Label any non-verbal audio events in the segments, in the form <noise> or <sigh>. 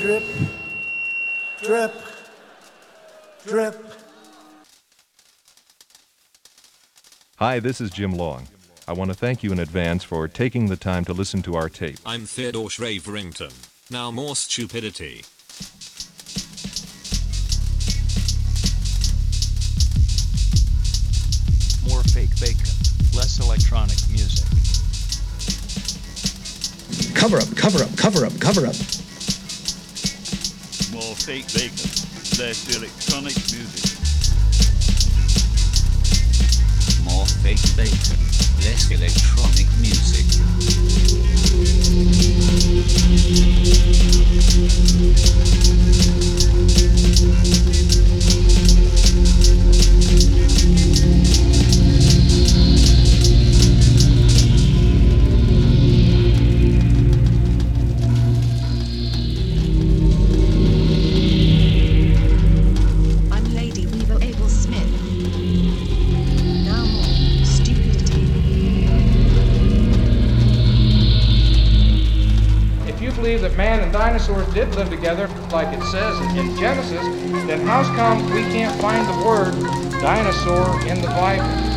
Drip, drip, drip. Hi, this is Jim Long. I want to thank you in advance for taking the time to listen to our tape. I'm Theodore Shraverington. Now more stupidity. More fake bacon, less electronic music. Cover up, cover up, cover up, cover up. Fake bacon, less electronic music. More fake bacon, less electronic music. And dinosaurs did live together, like it says in Genesis, then how come we can't find the word dinosaur in the Bible?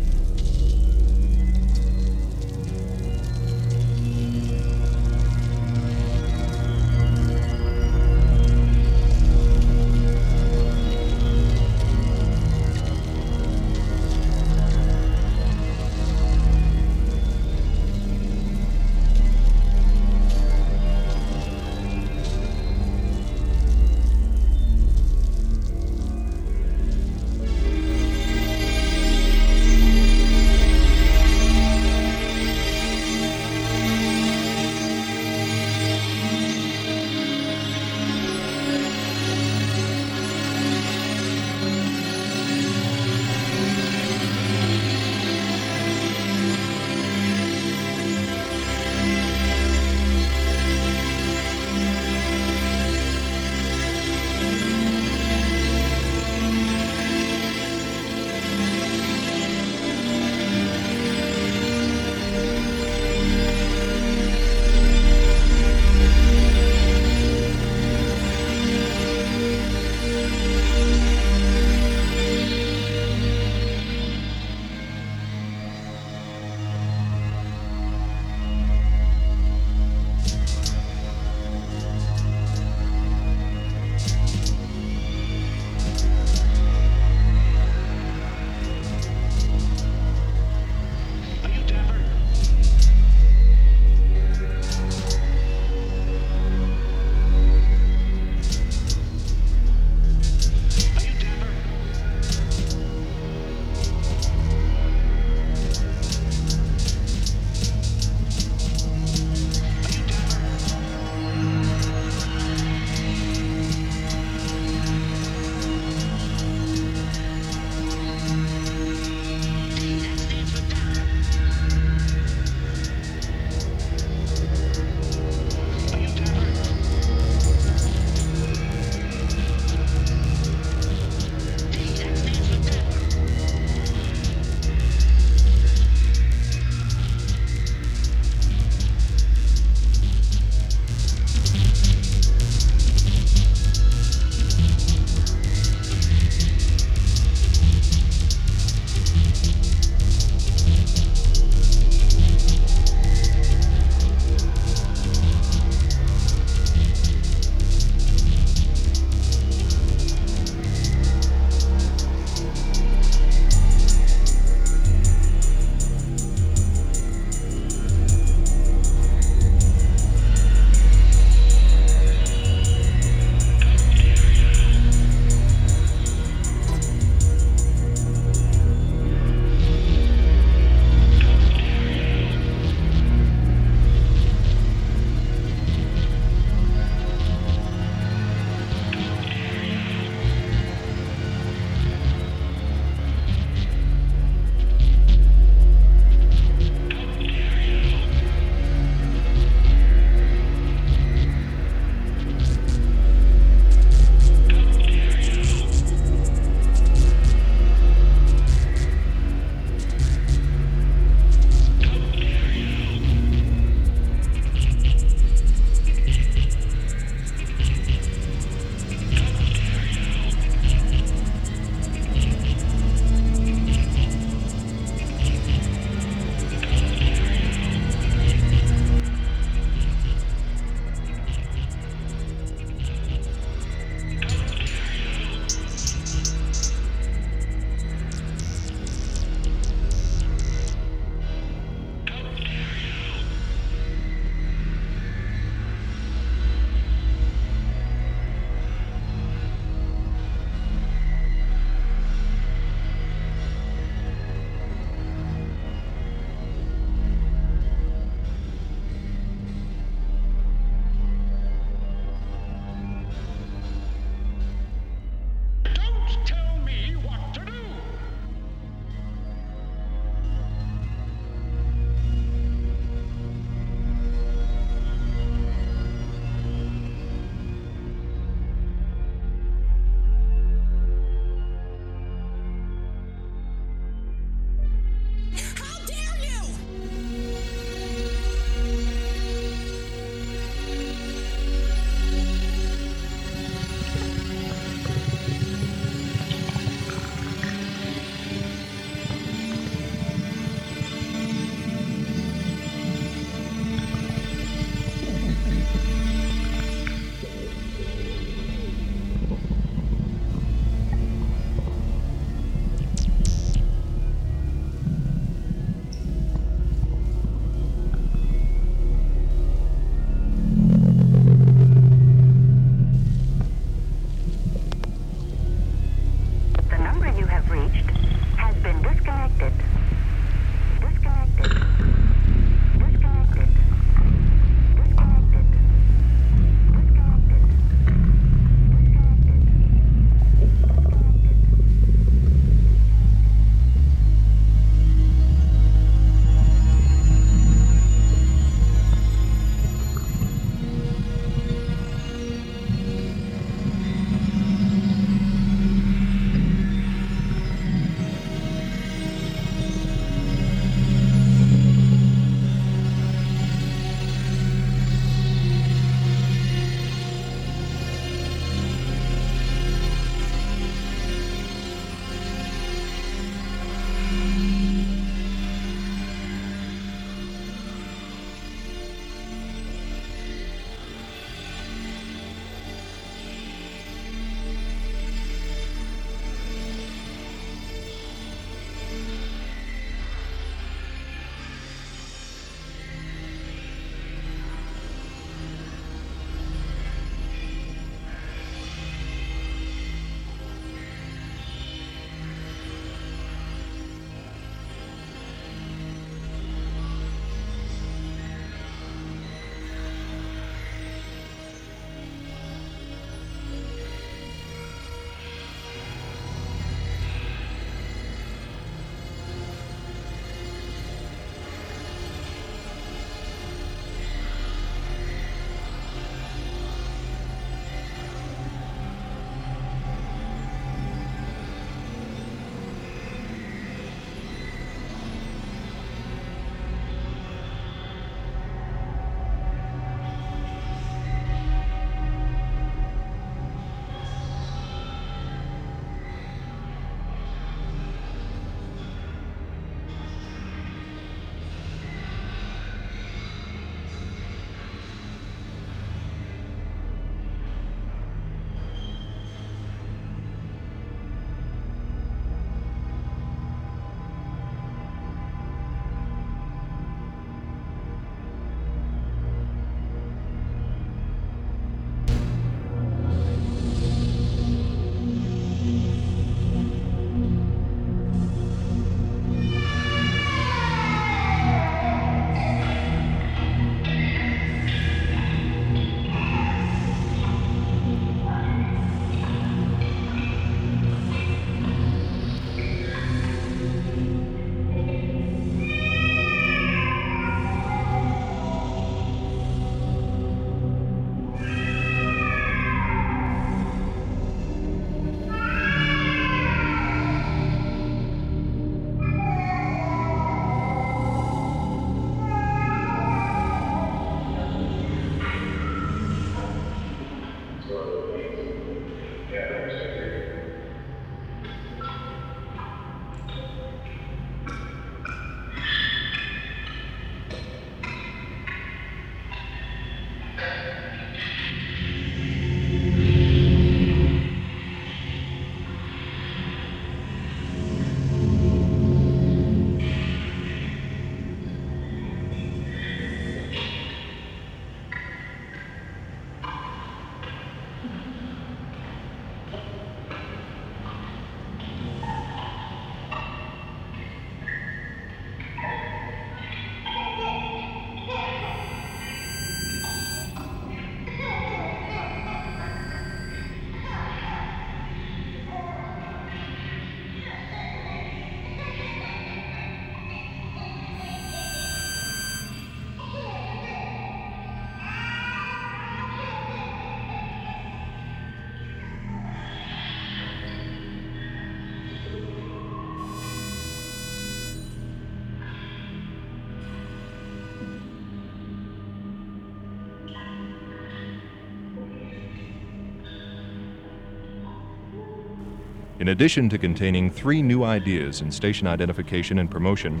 In addition to containing three new ideas in station identification and promotion,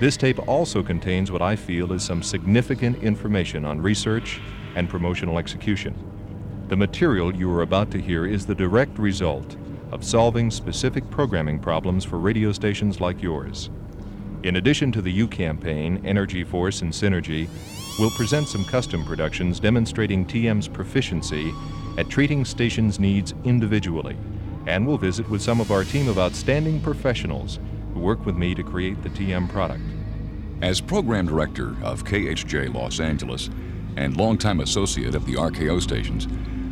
this tape also contains what I feel is some significant information on research and promotional execution. The material you are about to hear is the direct result of solving specific programming problems for radio stations like yours. In addition to the U campaign, Energy Force, and Synergy, we'll present some custom productions demonstrating TM's proficiency at treating stations' needs individually and we'll visit with some of our team of outstanding professionals who work with me to create the TM product. As program director of KHJ Los Angeles and longtime associate of the RKO stations,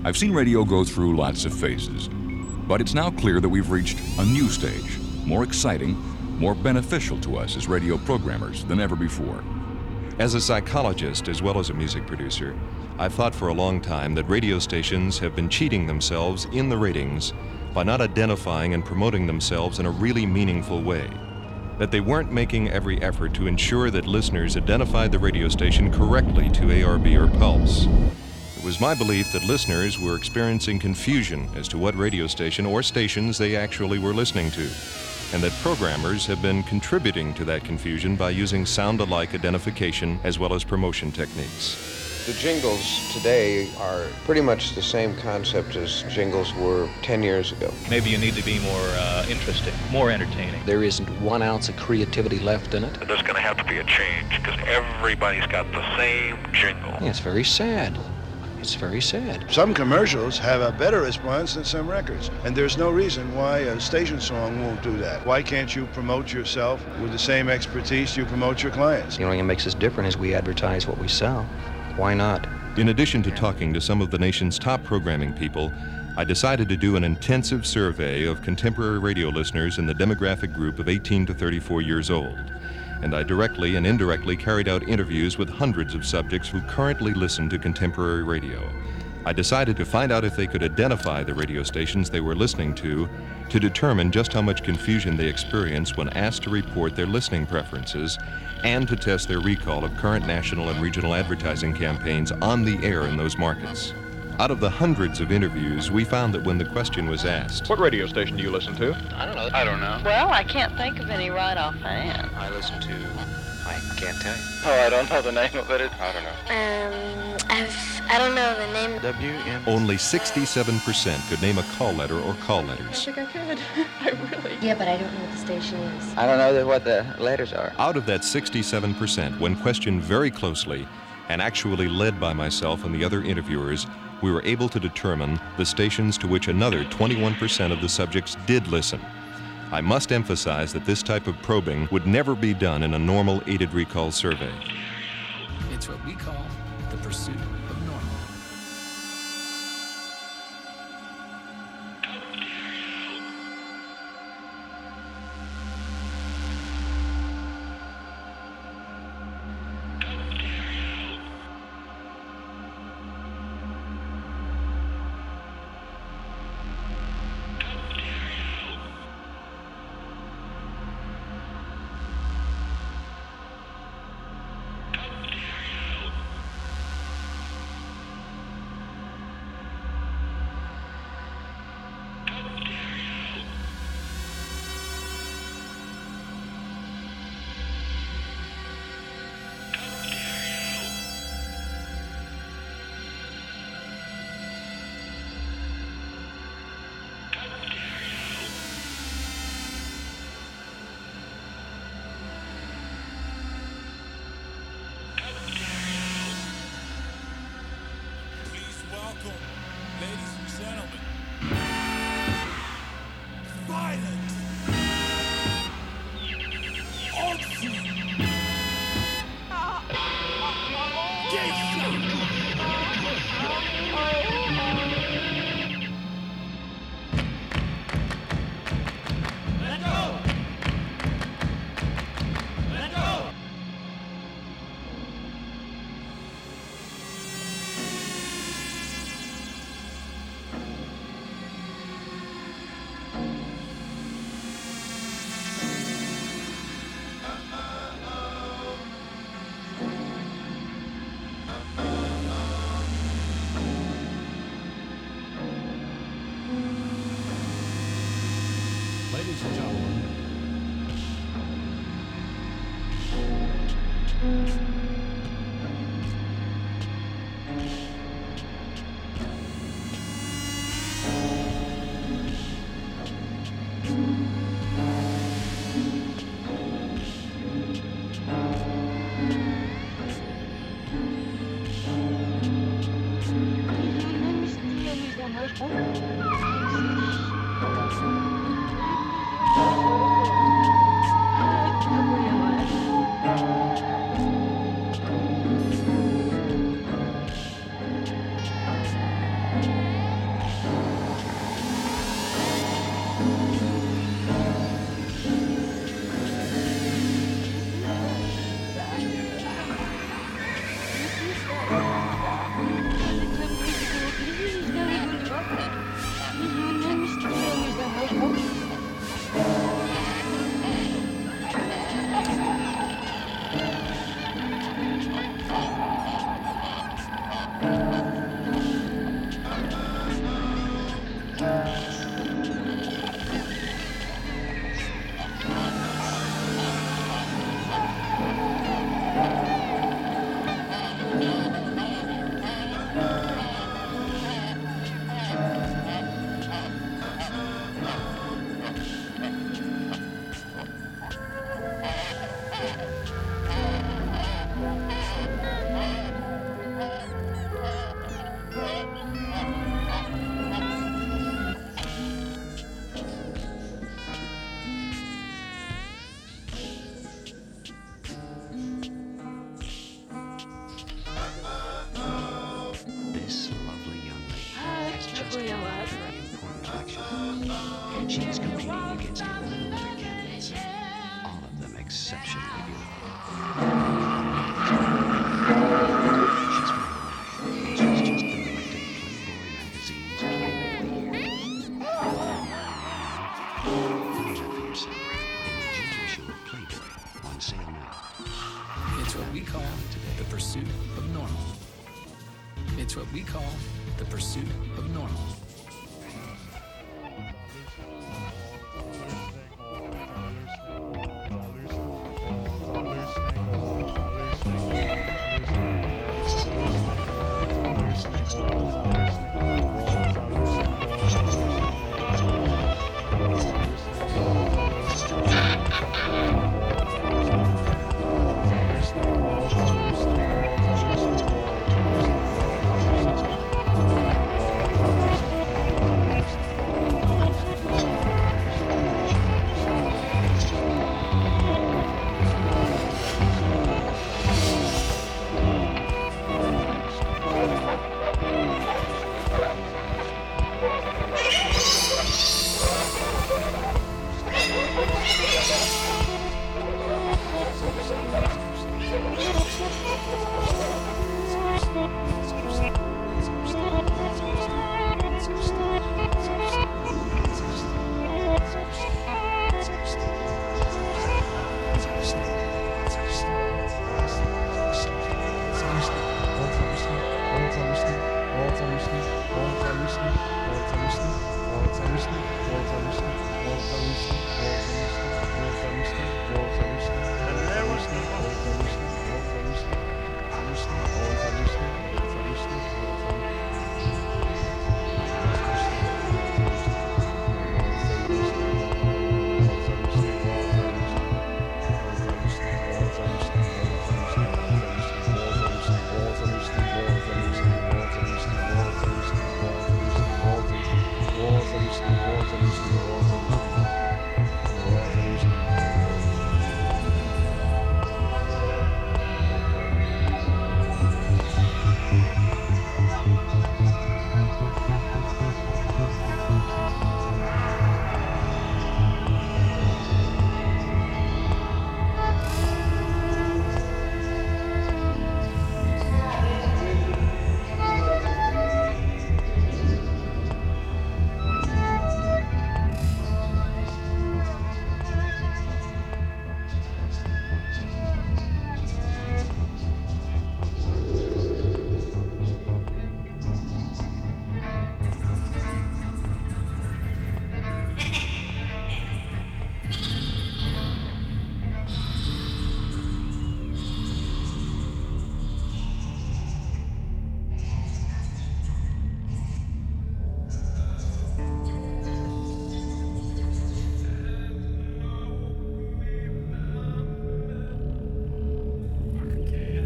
I've seen radio go through lots of phases. But it's now clear that we've reached a new stage, more exciting, more beneficial to us as radio programmers than ever before. As a psychologist as well as a music producer, I've thought for a long time that radio stations have been cheating themselves in the ratings by not identifying and promoting themselves in a really meaningful way. That they weren't making every effort to ensure that listeners identified the radio station correctly to ARB or Pulse. It was my belief that listeners were experiencing confusion as to what radio station or stations they actually were listening to, and that programmers have been contributing to that confusion by using sound alike identification as well as promotion techniques. The jingles today are pretty much the same concept as jingles were 10 years ago. Maybe you need to be more uh, interesting, more entertaining. There isn't one ounce of creativity left in it. There's going to have to be a change because everybody's got the same jingle. Yeah, it's very sad. It's very sad. Some commercials have a better response than some records, and there's no reason why a station song won't do that. Why can't you promote yourself with the same expertise you promote your clients? The only thing that makes us different is we advertise what we sell. Why not? In addition to talking to some of the nation's top programming people, I decided to do an intensive survey of contemporary radio listeners in the demographic group of 18 to 34 years old. And I directly and indirectly carried out interviews with hundreds of subjects who currently listen to contemporary radio. I decided to find out if they could identify the radio stations they were listening to to determine just how much confusion they experience when asked to report their listening preferences and to test their recall of current national and regional advertising campaigns on the air in those markets. Out of the hundreds of interviews, we found that when the question was asked, What radio station do you listen to? I don't know. I don't know. Well, I can't think of any right offhand. I listen to. I can't tell you. Oh, I don't know the name of it. I don't know. Um, I've, I don't know the name. WM. Only 67% could name a call letter or call letters. I think I could. <laughs> I really. Yeah, but I don't know what the station is. I don't know what the letters are. Out of that 67%, when questioned very closely, and actually led by myself and the other interviewers, we were able to determine the stations to which another 21% of the subjects did listen. I must emphasize that this type of probing would never be done in a normal aided recall survey. It's what we call the pursuit actually a She's competing against all of them exceptional.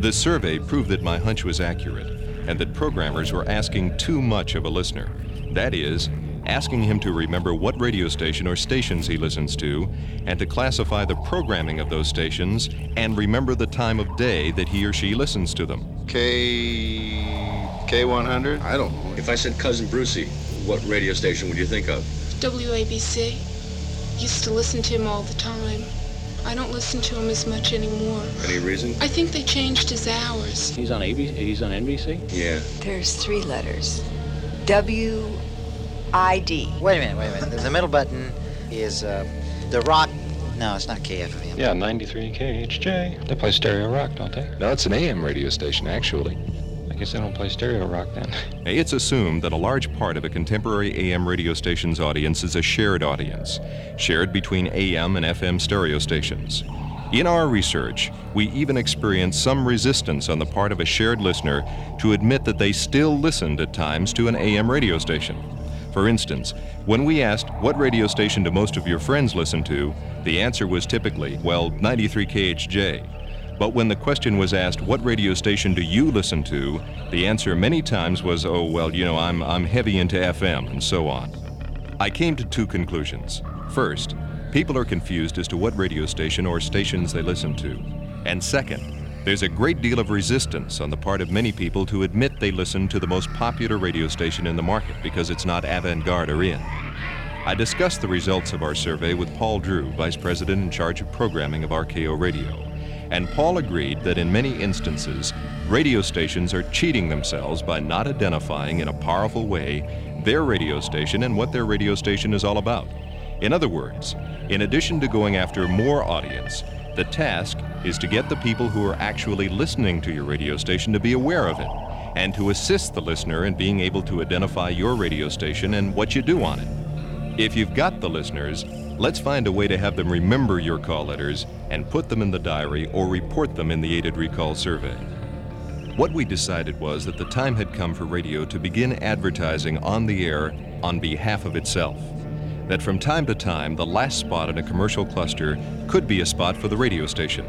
This survey proved that my hunch was accurate and that programmers were asking too much of a listener. That is, asking him to remember what radio station or stations he listens to, and to classify the programming of those stations, and remember the time of day that he or she listens to them. K. K100? I don't know. If I said Cousin Brucie, what radio station would you think of? WABC. Used to listen to him all the time. I don't listen to him as much anymore. Any reason? I think they changed his hours. He's on ABC. He's on NBC. Yeah. There's three letters. W I D. Wait a minute, wait a minute. The middle button is uh, the rock. No, it's not KFM. Yeah, 93 KHJ. They play stereo rock, don't they? No, it's an AM radio station, actually. I guess they don't play stereo rock then. <laughs> It's assumed that a large part of a contemporary AM radio station's audience is a shared audience, shared between AM and FM stereo stations. In our research, we even experienced some resistance on the part of a shared listener to admit that they still listened at times to an AM radio station. For instance, when we asked, What radio station do most of your friends listen to? the answer was typically, Well, 93 KHJ. But when the question was asked, What radio station do you listen to? the answer many times was, Oh, well, you know, I'm, I'm heavy into FM, and so on. I came to two conclusions. First, people are confused as to what radio station or stations they listen to. And second, there's a great deal of resistance on the part of many people to admit they listen to the most popular radio station in the market because it's not avant garde or in. I discussed the results of our survey with Paul Drew, Vice President in charge of programming of RKO Radio. And Paul agreed that in many instances, radio stations are cheating themselves by not identifying in a powerful way their radio station and what their radio station is all about. In other words, in addition to going after more audience, the task is to get the people who are actually listening to your radio station to be aware of it and to assist the listener in being able to identify your radio station and what you do on it. If you've got the listeners, let's find a way to have them remember your call letters and put them in the diary or report them in the aided recall survey. What we decided was that the time had come for radio to begin advertising on the air on behalf of itself. That from time to time, the last spot in a commercial cluster could be a spot for the radio station,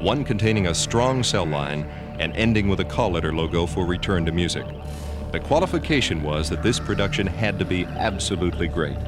one containing a strong sell line and ending with a call letter logo for return to music. The qualification was that this production had to be absolutely great.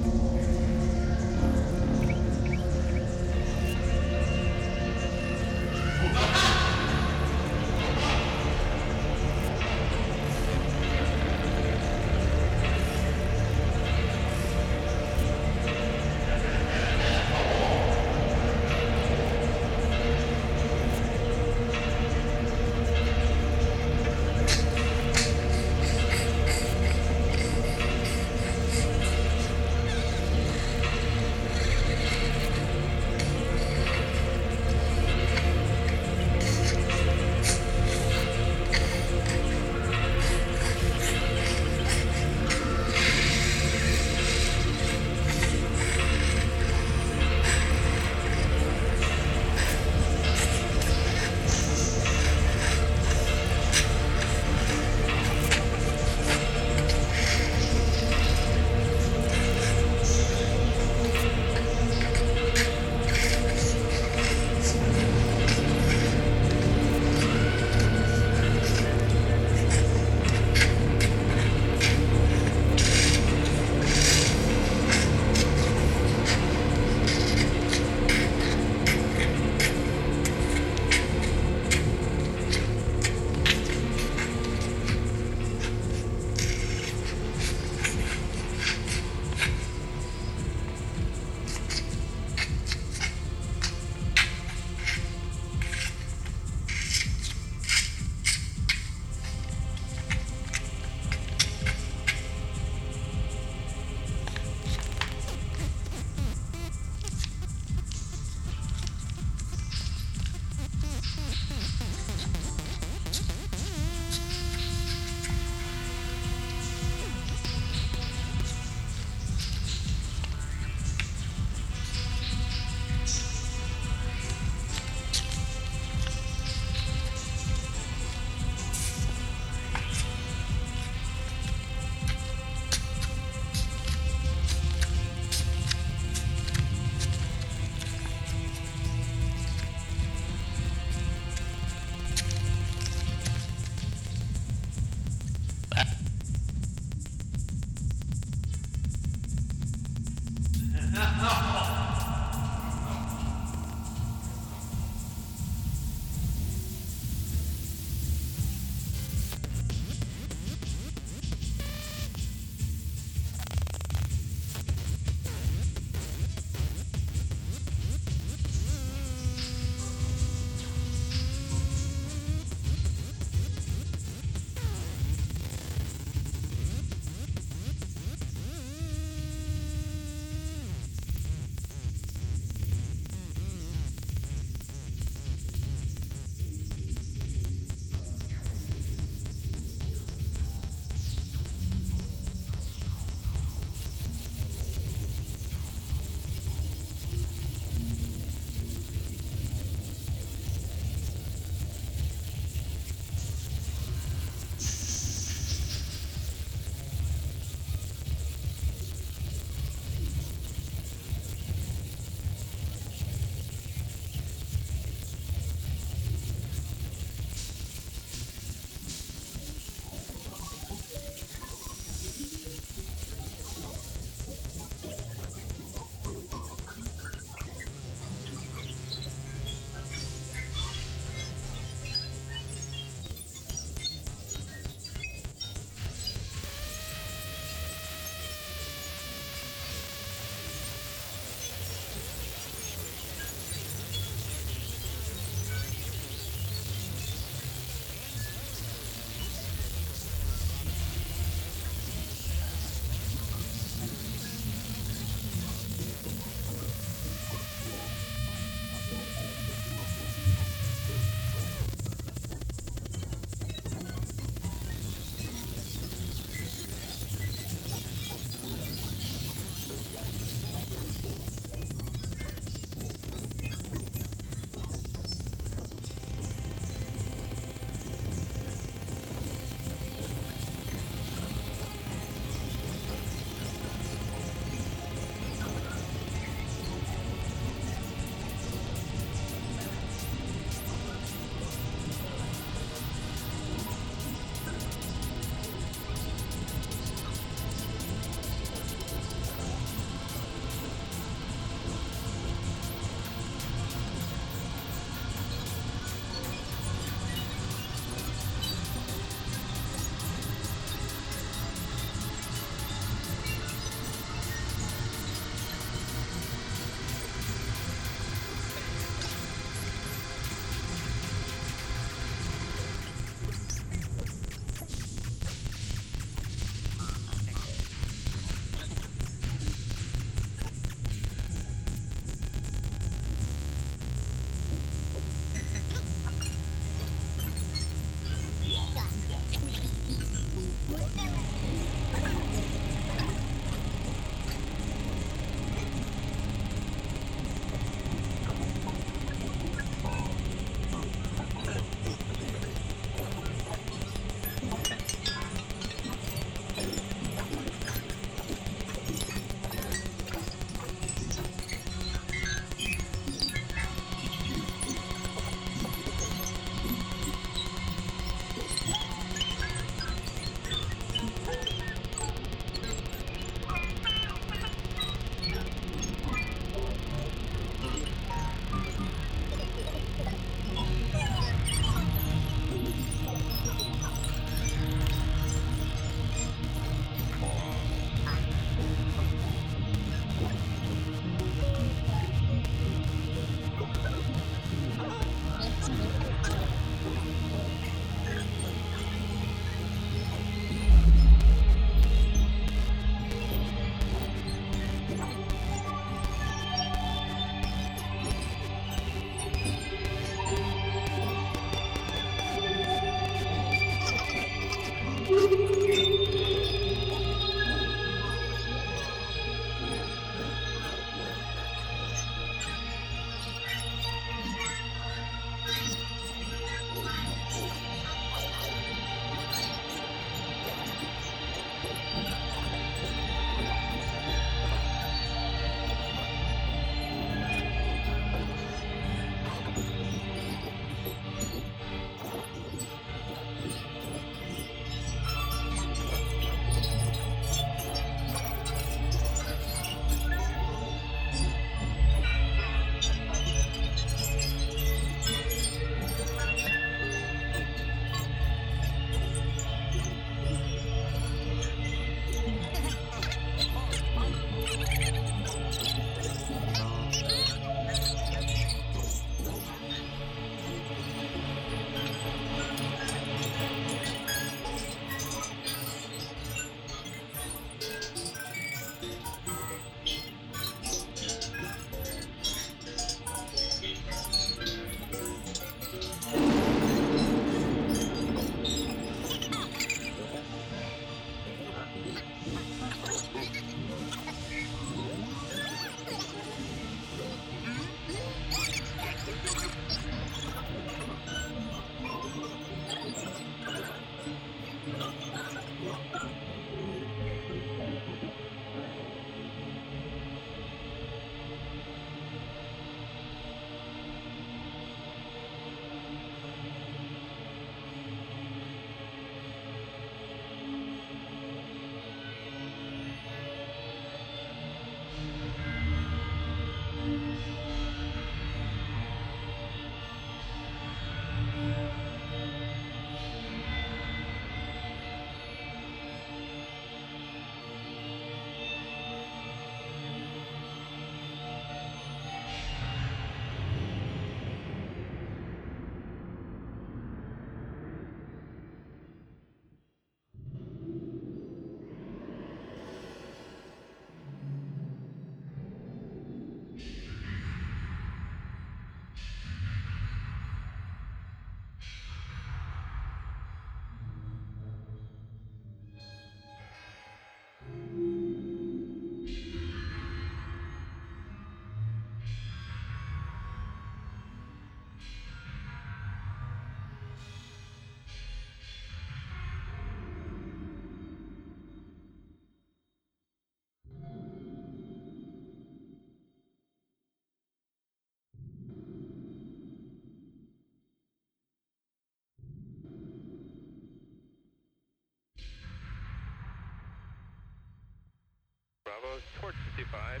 towards 55.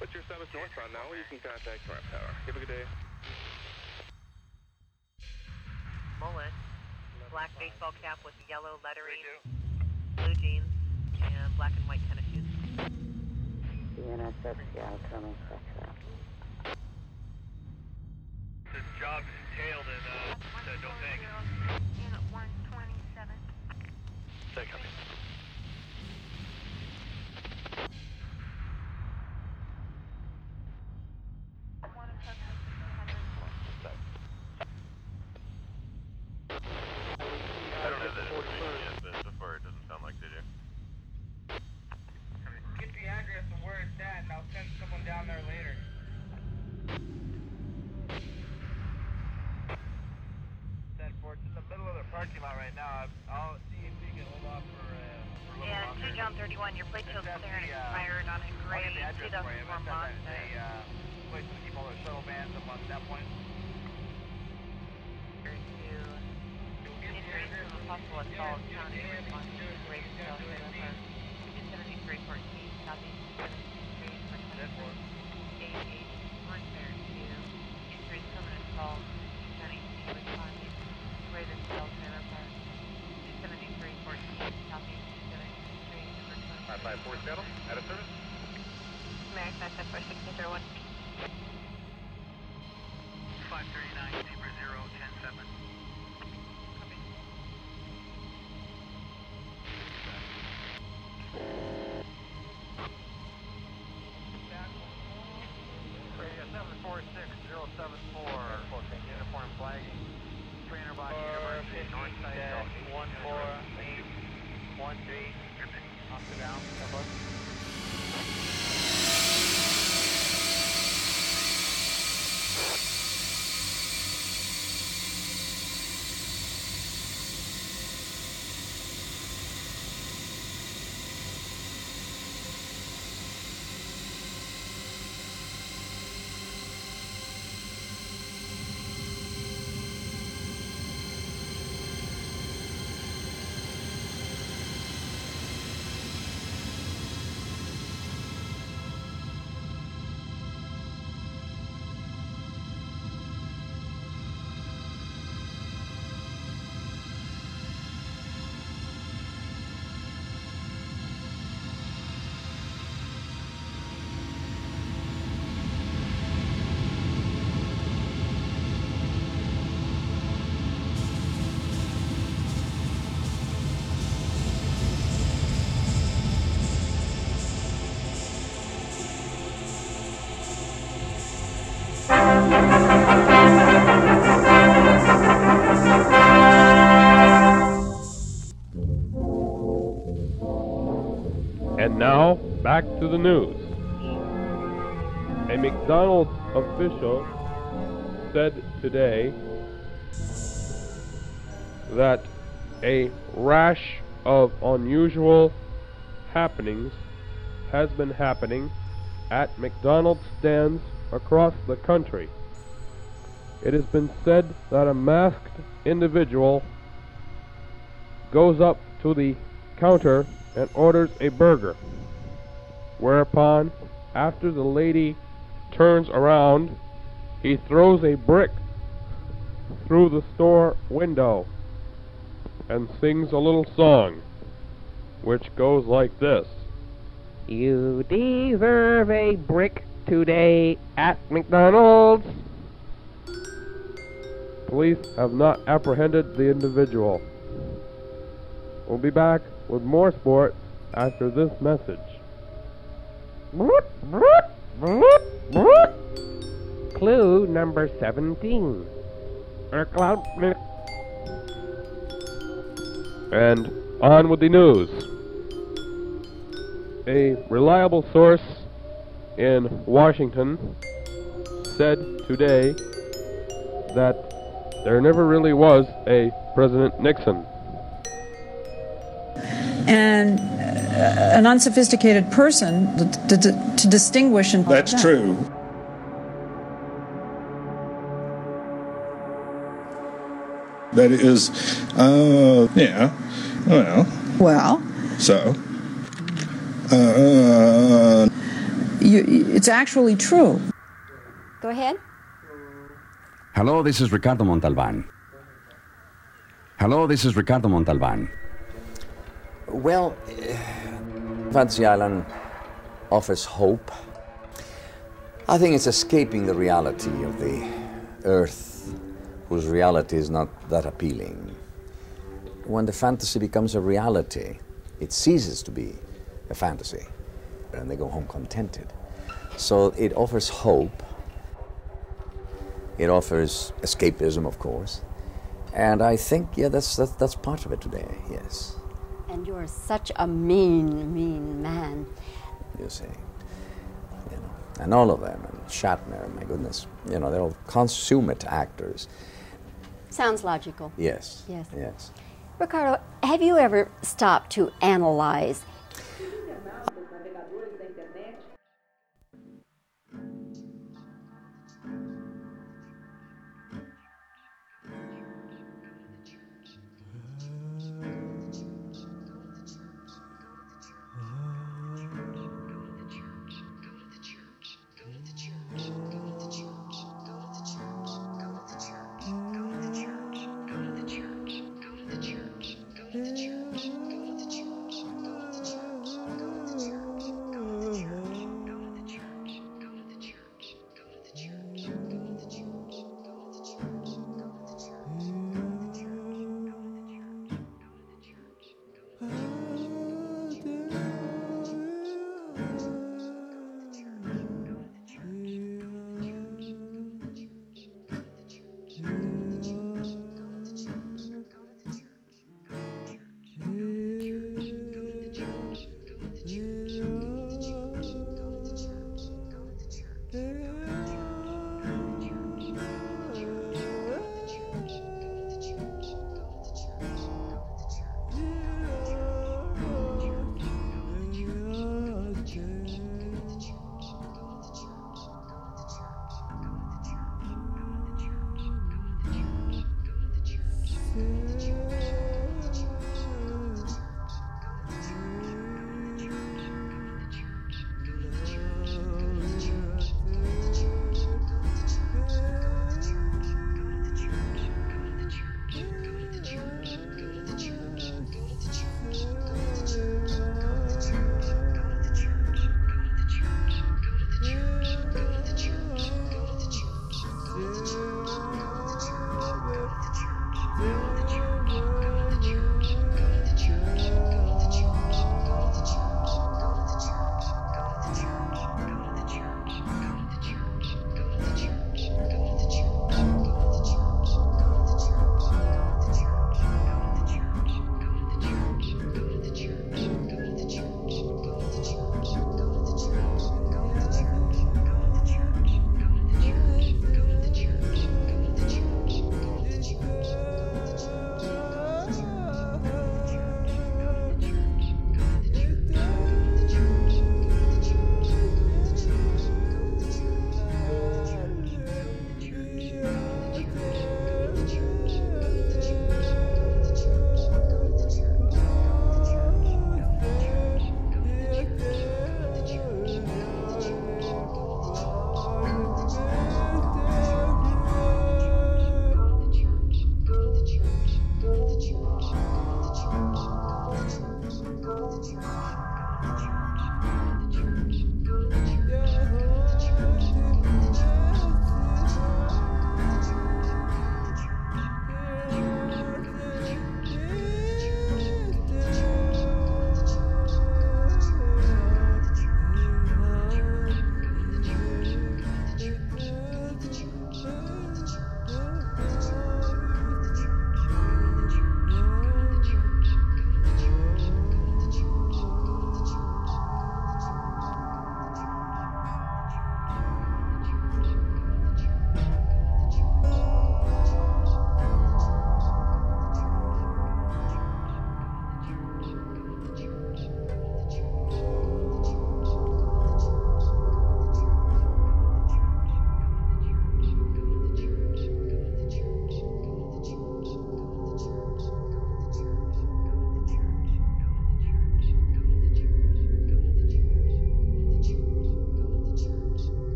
But your status, is northbound now. You can contact North Tower. Have a good day. Mullen. Black baseball cap with yellow lettering, blue jeans, and black and white tennis shoes. Unit 6, yeah, coming, correct. The job's entailed in, uh, don't think. Unit 127. Second. Now, back to the news. A McDonald's official said today that a rash of unusual happenings has been happening at McDonald's stands across the country. It has been said that a masked individual goes up to the counter and orders a burger. Whereupon, after the lady turns around, he throws a brick through the store window and sings a little song, which goes like this You deserve a brick today at McDonald's. Police have not apprehended the individual. We'll be back with more sports after this message. Clue number 17. And on with the news. A reliable source in Washington said today that there never really was a President Nixon. and an unsophisticated person to, to, to distinguish and That's true. That is, uh, yeah. Well, Well, so. Uh, you, it's actually true. Go ahead. Hello, this is Ricardo Montalban. Hello, this is Ricardo Montalban. Well, eh, Fantasy Island offers hope. I think it's escaping the reality of the Earth, whose reality is not that appealing. When the fantasy becomes a reality, it ceases to be a fantasy, and they go home contented. So it offers hope. It offers escapism, of course. And I think, yeah, that's, that's, that's part of it today, yes. And you're such a mean, mean man. you see. You know, and all of them, and Shatner, my goodness, you know, they're all consummate actors. Sounds logical. Yes. Yes. Yes. Ricardo, have you ever stopped to analyze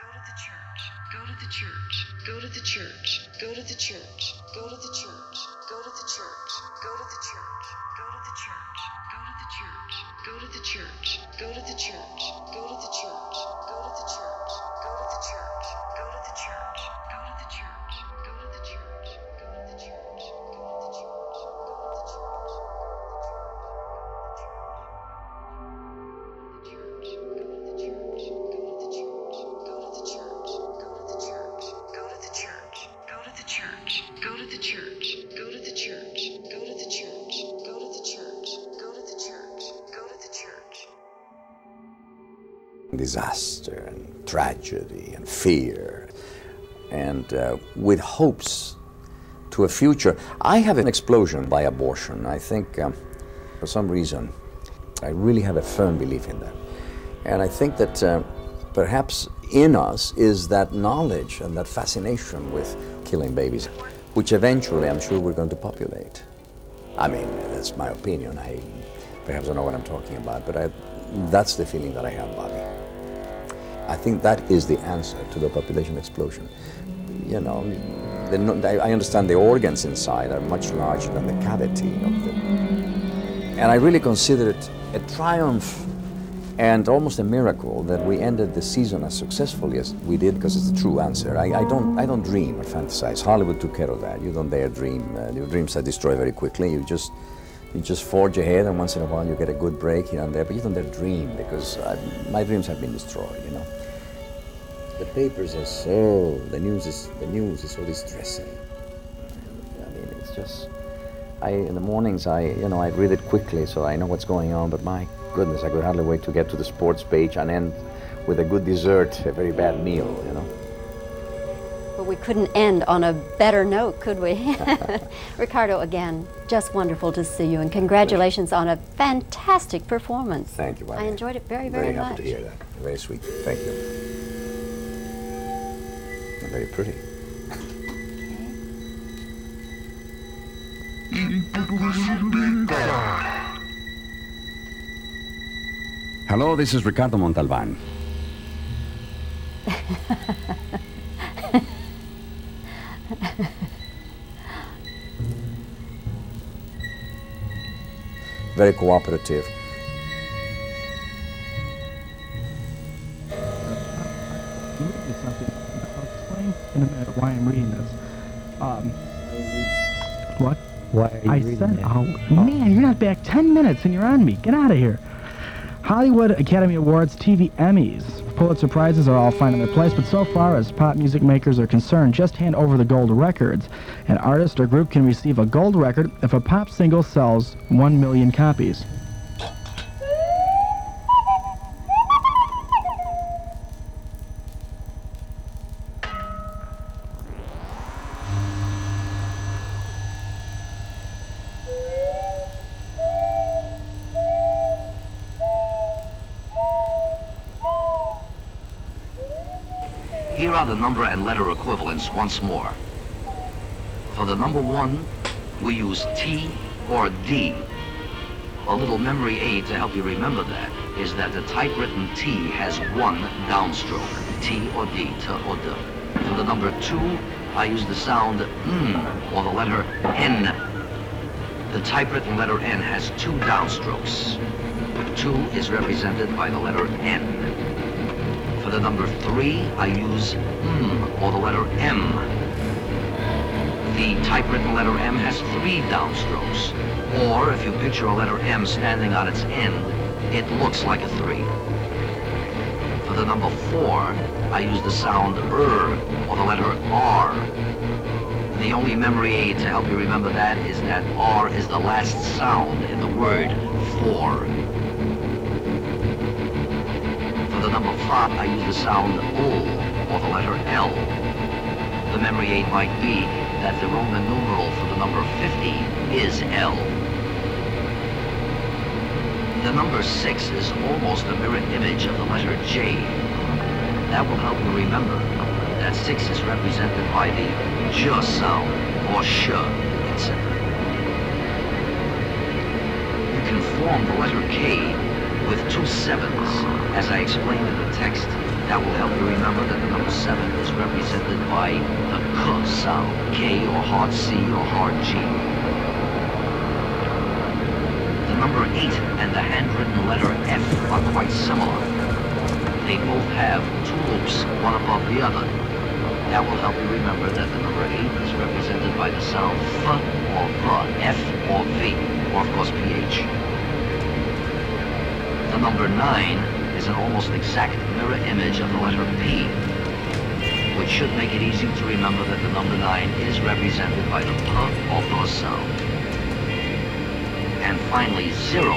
Go to the church. Go to the church. Go to the church. Go to the church. Go to the church. Go to the church. Go to the church. Go to the church. Go to the church. Go to the church. Go to the church. Go to the church. Go to the church. Go to the church. Go to the church. Go to the church. Go to the church. Fear, and uh, with hopes to a future. I have an explosion by abortion. I think, um, for some reason, I really have a firm belief in that. And I think that uh, perhaps in us is that knowledge and that fascination with killing babies, which eventually I'm sure we're going to populate. I mean, that's my opinion. I perhaps don't know what I'm talking about, but I, that's the feeling that I have, Bobby. I think that is the answer to the population explosion. You know, the, no- I I understand the organs inside are much larger than the cavity of the. And I really consider it a triumph and almost a miracle that we ended the season as successfully as we did because it's the true answer. I, I don't I don't dream or fantasize. Hollywood took care of that. You don't dare dream. Uh, your dreams are destroyed very quickly. You just you just forge ahead, and once in a while you get a good break here and there. But you don't dare dream because uh, my dreams have been destroyed. You know. The papers are so the news is the news is so distressing. I mean, it's just. I in the mornings I you know I read it quickly so I know what's going on. But my goodness, I could hardly wait to get to the sports page and end with a good dessert, a very bad meal. You know. But we couldn't end on a better note, could we? <laughs> Ricardo, again, just wonderful to see you, and congratulations on a fantastic performance. Thank you. I enjoyed it very, very, Very happy to hear that. Very sweet. Thank you. And very pretty. Hello, this is Ricardo Montalban. <laughs> <laughs> Very cooperative. something. I'll explain in a minute why I'm reading this. Um, what? Why are you I reading said, that? oh, man, you're not back 10 minutes and you're on me. Get out of here. Hollywood Academy Awards, TV Emmys, Pulitzer Prizes are all finding their place, but so far as pop music makers are concerned, just hand over the gold records. An artist or group can receive a gold record if a pop single sells 1 million copies. Once more. For the number one, we use T or D. A little memory aid to help you remember that is that the typewritten T has one downstroke, T or D, T or D. For the number two, I use the sound N or the letter N. The typewritten letter N has two downstrokes. Two is represented by the letter N. For the number three, I use M or the letter M. The typewritten letter M has three downstrokes. Or if you picture a letter M standing on its end, it looks like a three. For the number four, I use the sound R or the letter R. The only memory aid to help you remember that is that R is the last sound in the word four the number five, I use the sound O or the letter L. The memory aid might be that the Roman numeral for the number 50 is L. The number six is almost a mirror image of the letter J. That will help you remember that six is represented by the J sound or sh, etc. You can form the letter K with two sevens, as I explained in the text. That will help you remember that the number seven is represented by the K sound, K or hard C or hard G. The number eight and the handwritten letter F are quite similar. They both have two loops, one above the other. That will help you remember that the number eight is represented by the sound F or V, F or V, or of course PH. Number nine is an almost exact mirror image of the letter P, which should make it easy to remember that the number nine is represented by the P or V sound. And finally, zero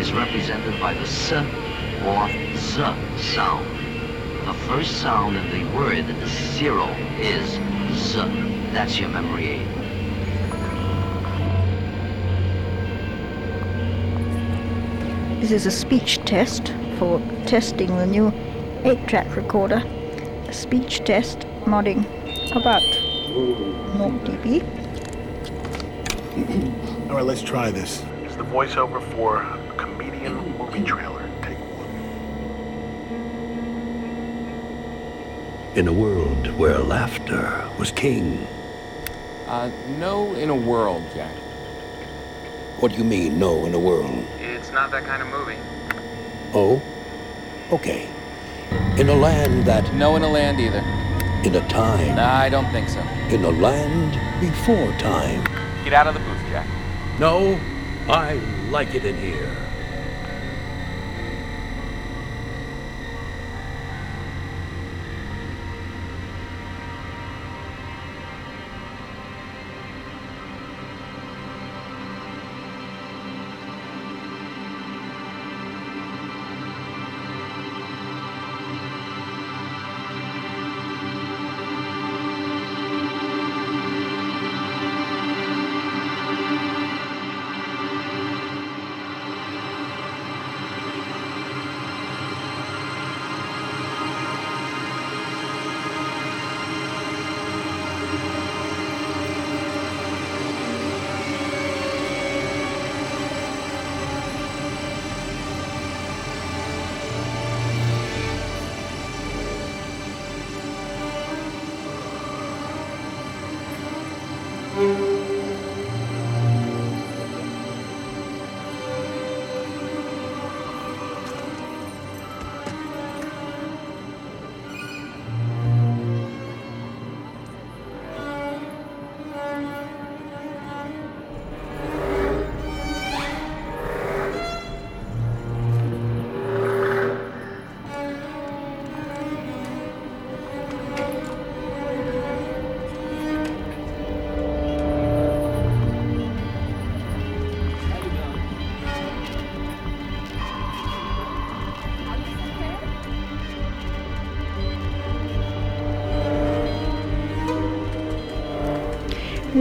is represented by the S or Z sound. The first sound in the word zero is Z. That's your memory aid. This is a speech test for testing the new 8-track recorder. A speech test modding about 0 dB. All right, let's try this. It's the voiceover for a comedian movie trailer. Take one. In a world where laughter was king. Uh, no in a world, Jack. What do you mean, no in a world? It's not that kind of movie. Oh? Okay. In a land that. No in a land either. In a time. Nah, I don't think so. In a land before time. Get out of the booth, Jack. No, I like it in here.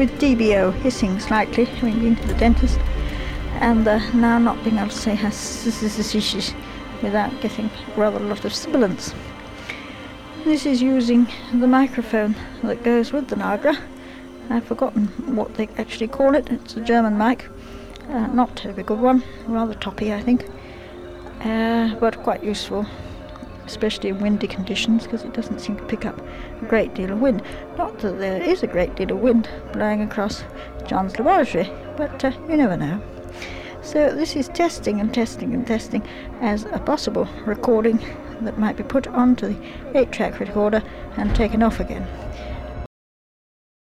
With DBO hissing slightly, having been to the dentist, and uh, now not being able to say has without getting rather a lot of sibilance. This is using the microphone that goes with the Nagra. I've forgotten what they actually call it. It's a German mic, uh, not a good one, rather toppy, I think, uh, but quite useful especially in windy conditions, because it doesn't seem to pick up great deal of wind. Not that there is a great deal of wind blowing across John's laboratory, but uh, you never know. So this is testing and testing and testing as a possible recording that might be put onto the 8-track recorder and taken off again.